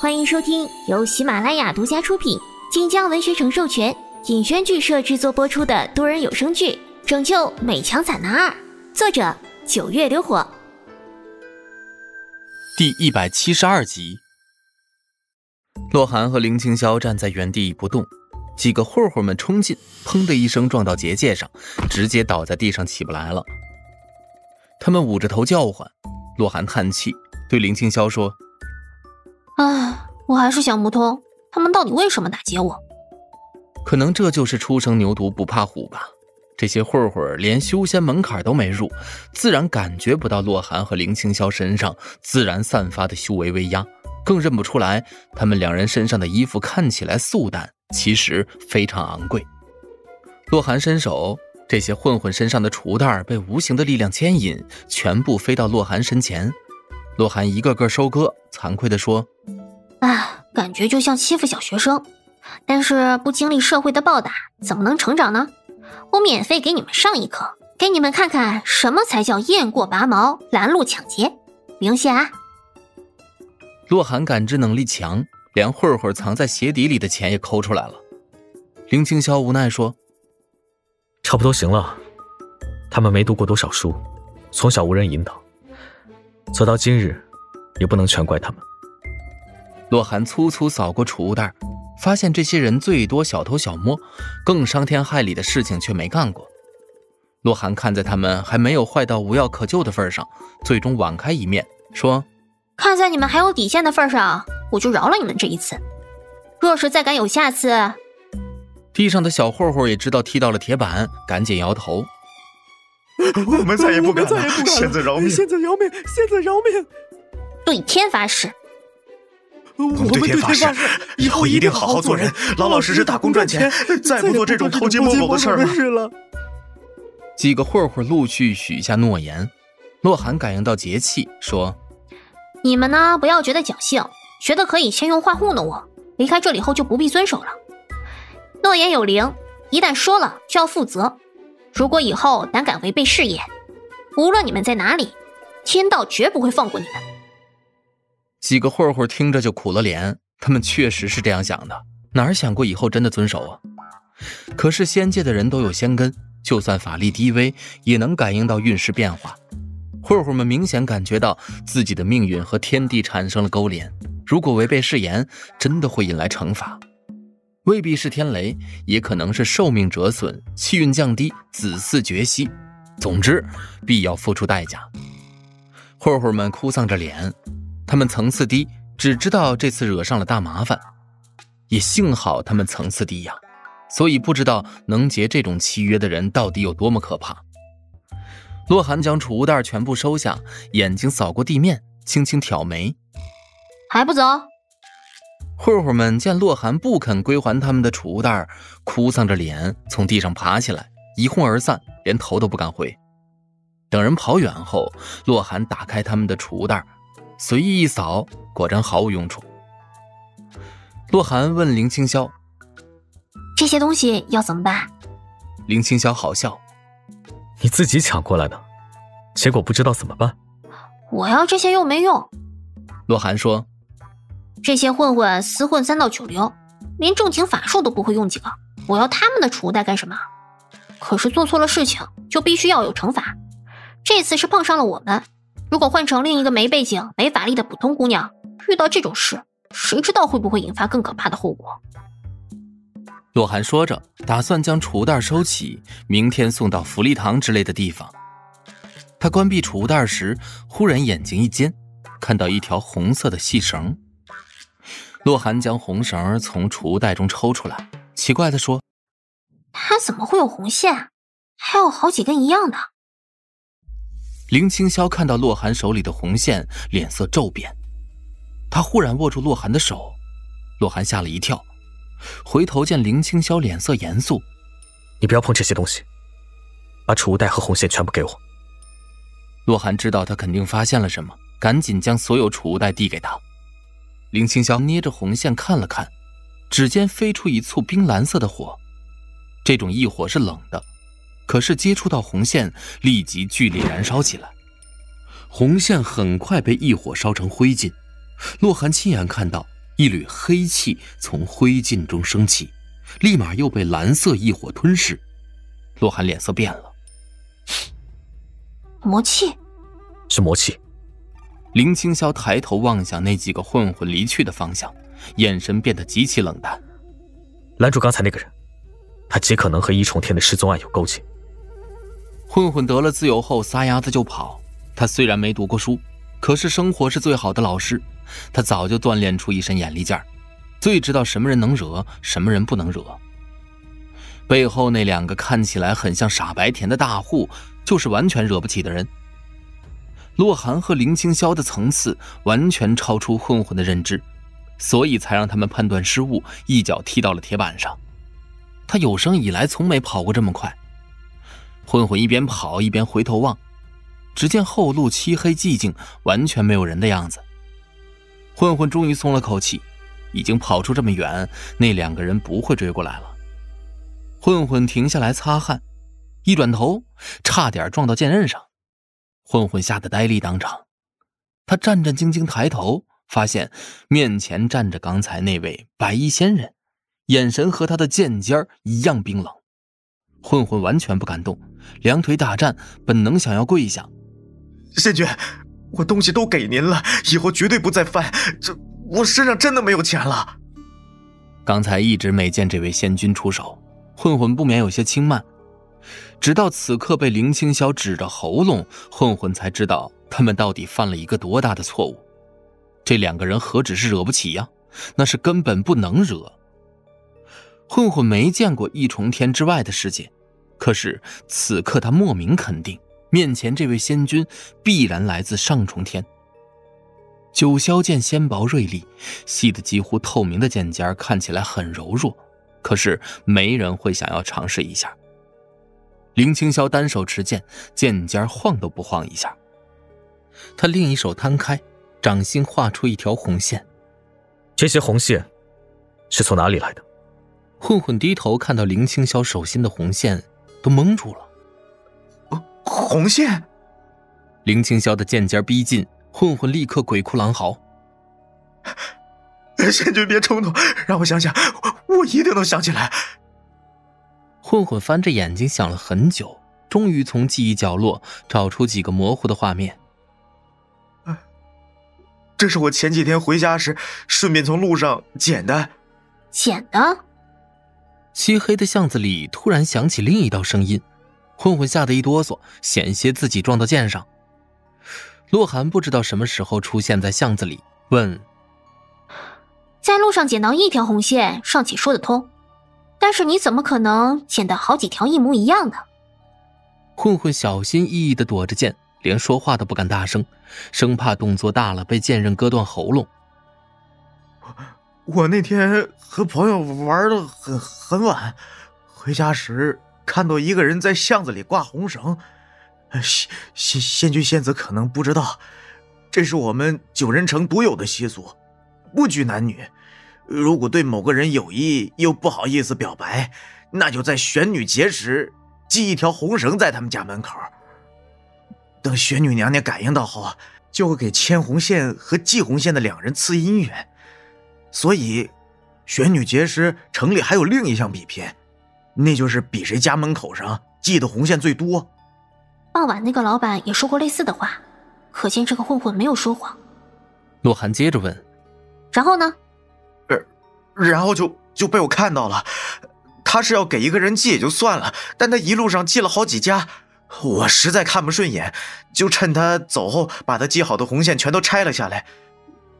欢迎收听由喜马拉雅独家出品、晋江文学城授权、尹轩剧社制作播出的多人有声剧《拯救美强惨男二》，作者九月流火，第一百七十二集。洛寒和林青霄站在原地不动，几个混混们冲进，砰的一声撞到结界上，直接倒在地上起不来了。他们捂着头叫唤，洛寒叹气，对林青霄说。唉，我还是想不通，他们到底为什么打劫我？可能这就是初生牛犊不怕虎吧。这些混混连修仙门槛都没入，自然感觉不到洛寒和林青霄身上自然散发的修为威压，更认不出来他们两人身上的衣服看起来素淡，其实非常昂贵。洛寒伸手，这些混混身上的储物袋被无形的力量牵引，全部飞到洛寒身前。洛寒一个个收割，惭愧地说：“啊，感觉就像欺负小学生。但是不经历社会的暴打，怎么能成长呢？我免费给你们上一课，给你们看看什么才叫雁过拔毛，拦路抢劫。明霞。”洛寒感知能力强，连混混藏在鞋底里的钱也抠出来了。林青霄无奈说：“差不多行了，他们没读过多少书，从小无人引导。”走到今日，也不能全怪他们。洛寒粗粗扫过储物袋，发现这些人最多小偷小摸，更伤天害理的事情却没干过。洛寒看在他们还没有坏到无药可救的份上，最终网开一面，说：“看在你们还有底线的份上，我就饶了你们这一次。若是再敢有下次……”地上的小混混也知道踢到了铁板，赶紧摇头。我们再也不敢了，现在饶命！现在饶命！现在饶命！对天发誓！我们对天发誓，以后一定好好做人，老老实实打工赚钱，再不做这种偷鸡摸狗的事了。几个混混陆续许下诺言。洛寒感应到节气，说：“你们呢，不要觉得侥幸，觉得可以先用话糊弄我，离开这里后就不必遵守了。诺言有灵，一旦说了就要负责。”如果以后胆敢违背誓言，无论你们在哪里，天道绝不会放过你们。几个混混听着就苦了脸，他们确实是这样想的，哪想过以后真的遵守啊？可是仙界的人都有仙根，就算法力低微，也能感应到运势变化。混混们明显感觉到自己的命运和天地产生了勾连，如果违背誓言，真的会引来惩罚。未必是天雷，也可能是寿命折损、气运降低、子嗣绝息。总之，必要付出代价。混混们哭丧着脸，他们层次低，只知道这次惹上了大麻烦。也幸好他们层次低呀，所以不知道能结这种契约的人到底有多么可怕。洛寒将储物袋全部收下，眼睛扫过地面，轻轻挑眉：“还不走？”混混们见洛寒不肯归还他们的储物袋，哭丧着脸从地上爬起来，一哄而散，连头都不敢回。等人跑远后，洛寒打开他们的储物袋，随意一扫，果然毫无用处。洛寒问林清霄：“这些东西要怎么办？”林清霄好笑：“你自己抢过来的，结果不知道怎么办。”我要这些又没用。洛寒说。这些混混厮混三到九流，连正经法术都不会用几个。我要他们的储物袋干什么？可是做错了事情就必须要有惩罚。这次是碰上了我们，如果换成另一个没背景、没法力的普通姑娘，遇到这种事，谁知道会不会引发更可怕的后果？洛寒说着，打算将储物袋收起，明天送到福利堂之类的地方。他关闭储物袋时，忽然眼睛一尖，看到一条红色的细绳。洛寒将红绳从储物袋中抽出来，奇怪的说：“他怎么会有红线？还有好几根一样的。”林青霄看到洛寒手里的红线，脸色骤变。他忽然握住洛寒的手，洛寒吓了一跳，回头见林青霄脸色严肃：“你不要碰这些东西，把储物袋和红线全部给我。”洛寒知道他肯定发现了什么，赶紧将所有储物袋递给他。林青霄捏着红线看了看，指尖飞出一簇冰蓝色的火。这种异火是冷的，可是接触到红线，立即剧烈燃烧起来。红线很快被异火烧成灰烬。洛寒亲眼看到一缕黑气从灰烬中升起，立马又被蓝色异火吞噬。洛寒脸色变了，魔气，是魔气。林青霄抬头望向那几个混混离去的方向，眼神变得极其冷淡。拦住刚才那个人，他极可能和一重天的失踪案有勾结。混混得了自由后撒丫子就跑。他虽然没读过书，可是生活是最好的老师。他早就锻炼出一身眼力劲儿，最知道什么人能惹，什么人不能惹。背后那两个看起来很像傻白甜的大户，就是完全惹不起的人。洛寒和林青霄的层次完全超出混混的认知，所以才让他们判断失误，一脚踢到了铁板上。他有生以来从没跑过这么快。混混一边跑一边回头望，只见后路漆黑寂静，完全没有人的样子。混混终于松了口气，已经跑出这么远，那两个人不会追过来了。混混停下来擦汗，一转头，差点撞到剑刃上。混混吓得呆立当场，他战战兢兢抬头，发现面前站着刚才那位白衣仙人，眼神和他的剑尖一样冰冷。混混完全不敢动，两腿打颤，本能想要跪下。仙君。我东西都给您了，以后绝对不再犯。这我身上真的没有钱了。刚才一直没见这位仙君出手，混混不免有些轻慢。直到此刻被林青霄指着喉咙，混混才知道他们到底犯了一个多大的错误。这两个人何止是惹不起呀，那是根本不能惹。混混没见过一重天之外的世界，可是此刻他莫名肯定。面前这位仙君必然来自上重天。九霄剑纤薄锐利，细得几乎透明的剑尖看起来很柔弱，可是没人会想要尝试一下。林青霄单手持剑，剑尖晃都不晃一下。他另一手摊开，掌心画出一条红线。这些红线是从哪里来的？混混低头看到林青霄手心的红线，都蒙住了。红线，林青霄的剑尖逼近，混混立刻鬼哭狼嚎。仙君别冲动，让我想想，我我一定能想起来。混混翻着眼睛想了很久，终于从记忆角落找出几个模糊的画面。这是我前几天回家时顺便从路上捡的。捡的？漆黑的巷子里突然响起另一道声音。混混吓得一哆嗦，险些自己撞到剑上。洛寒不知道什么时候出现在巷子里，问：“在路上捡到一条红线尚且说得通，但是你怎么可能捡到好几条一模一样的？”混混小心翼翼的躲着剑，连说话都不敢大声，生怕动作大了被剑刃割断喉咙。我那天和朋友玩的很很晚，回家时。看到一个人在巷子里挂红绳，仙仙仙君仙子可能不知道，这是我们九人城独有的习俗，不拘男女。如果对某个人有意又不好意思表白，那就在玄女节时系一条红绳在他们家门口。等玄女娘娘感应到后，就会给牵红线和系红线的两人赐姻缘。所以，玄女节时城里还有另一项比拼。那就是比谁家门口上系的红线最多。傍晚那个老板也说过类似的话，可见这个混混没有说谎。洛寒接着问：“然后呢？”“呃，然后就就被我看到了。他是要给一个人寄也就算了，但他一路上寄了好几家，我实在看不顺眼，就趁他走后把他系好的红线全都拆了下来。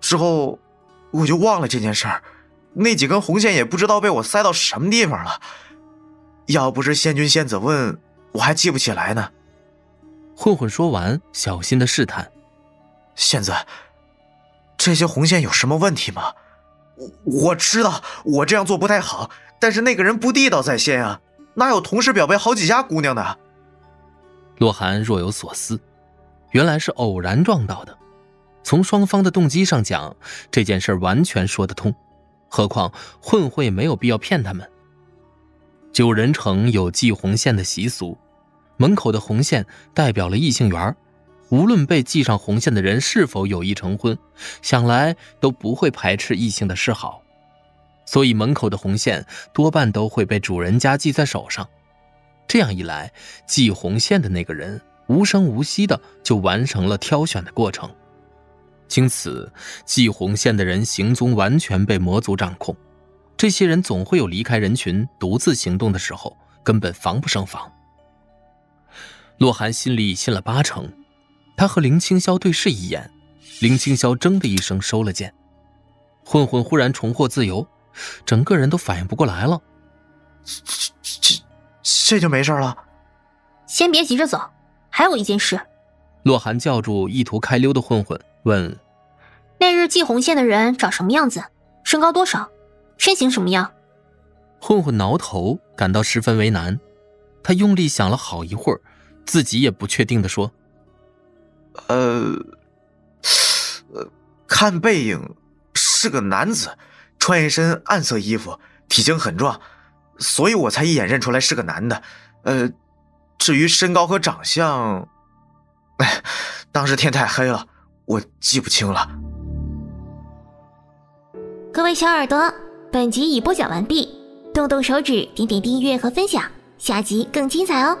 之后我就忘了这件事儿，那几根红线也不知道被我塞到什么地方了。”要不是仙君仙子问，我还记不起来呢。混混说完，小心的试探：“仙子，这些红线有什么问题吗？我我知道我这样做不太好，但是那个人不地道在先啊，哪有同时表白好几家姑娘的？”洛寒若有所思，原来是偶然撞到的。从双方的动机上讲，这件事完全说得通。何况混混没有必要骗他们。九人城有系红线的习俗，门口的红线代表了异性缘无论被系上红线的人是否有意成婚，想来都不会排斥异性的示好，所以门口的红线多半都会被主人家系在手上。这样一来，系红线的那个人无声无息的就完成了挑选的过程。经此，系红线的人行踪完全被魔族掌控。这些人总会有离开人群、独自行动的时候，根本防不胜防。洛寒心里信了八成，他和林青霄对视一眼，林青霄铮的一声收了剑。混混忽然重获自由，整个人都反应不过来了。这这这就没事了？先别急着走，还有一件事。洛寒叫住意图开溜的混混，问：“那日系红线的人长什么样子？身高多少？身形什么样？”混混挠头，感到十分为难。他用力想了好一会儿。自己也不确定的说：“呃，呃，看背影是个男子，穿一身暗色衣服，体型很壮，所以我才一眼认出来是个男的。呃，至于身高和长相，哎，当时天太黑了，我记不清了。”各位小耳朵，本集已播讲完毕，动动手指，点点订阅和分享，下集更精彩哦！